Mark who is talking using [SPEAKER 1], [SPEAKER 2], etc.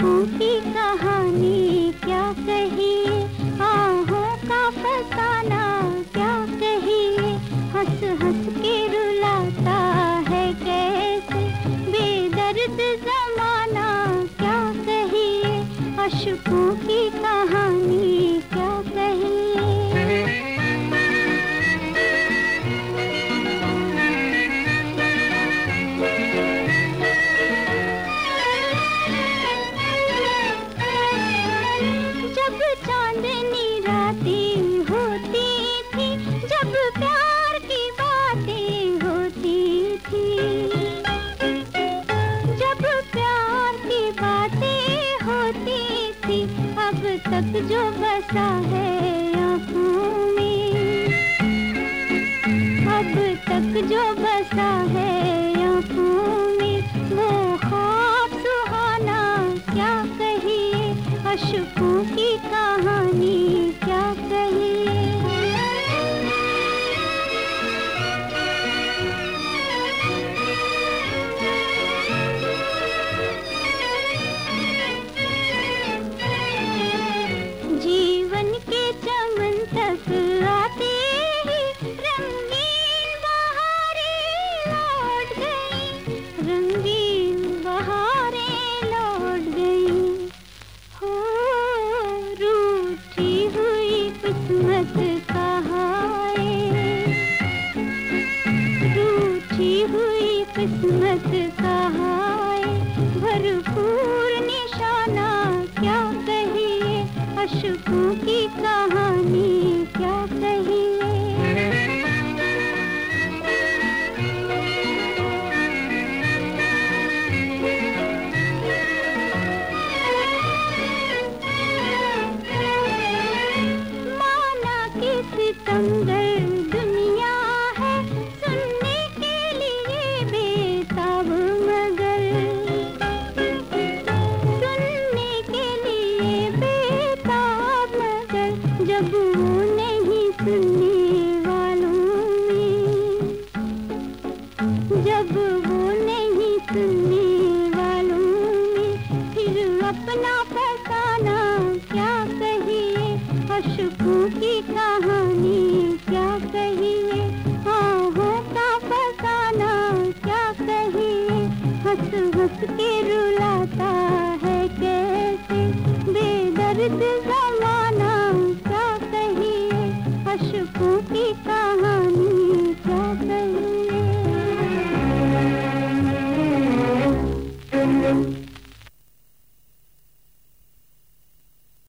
[SPEAKER 1] की कहानी क्या कहिए? आहों का फसाना क्या कहिए? हंस हंस के थी अब तक जो बसा है आँखों में। अब तक जो बसा है किस्मत कहाए? भरपूर निशाना क्या कहिए? अशकों की कहानी क्या कहिए? जब नहीं सुनने वालों में, जब वो नहीं सुनने वालों में, फिर अपना फसाना क्या कहिए? अशकों की कहानी क्या कहिए? आहों का फसाना क्या कहिए? हंस हंस के की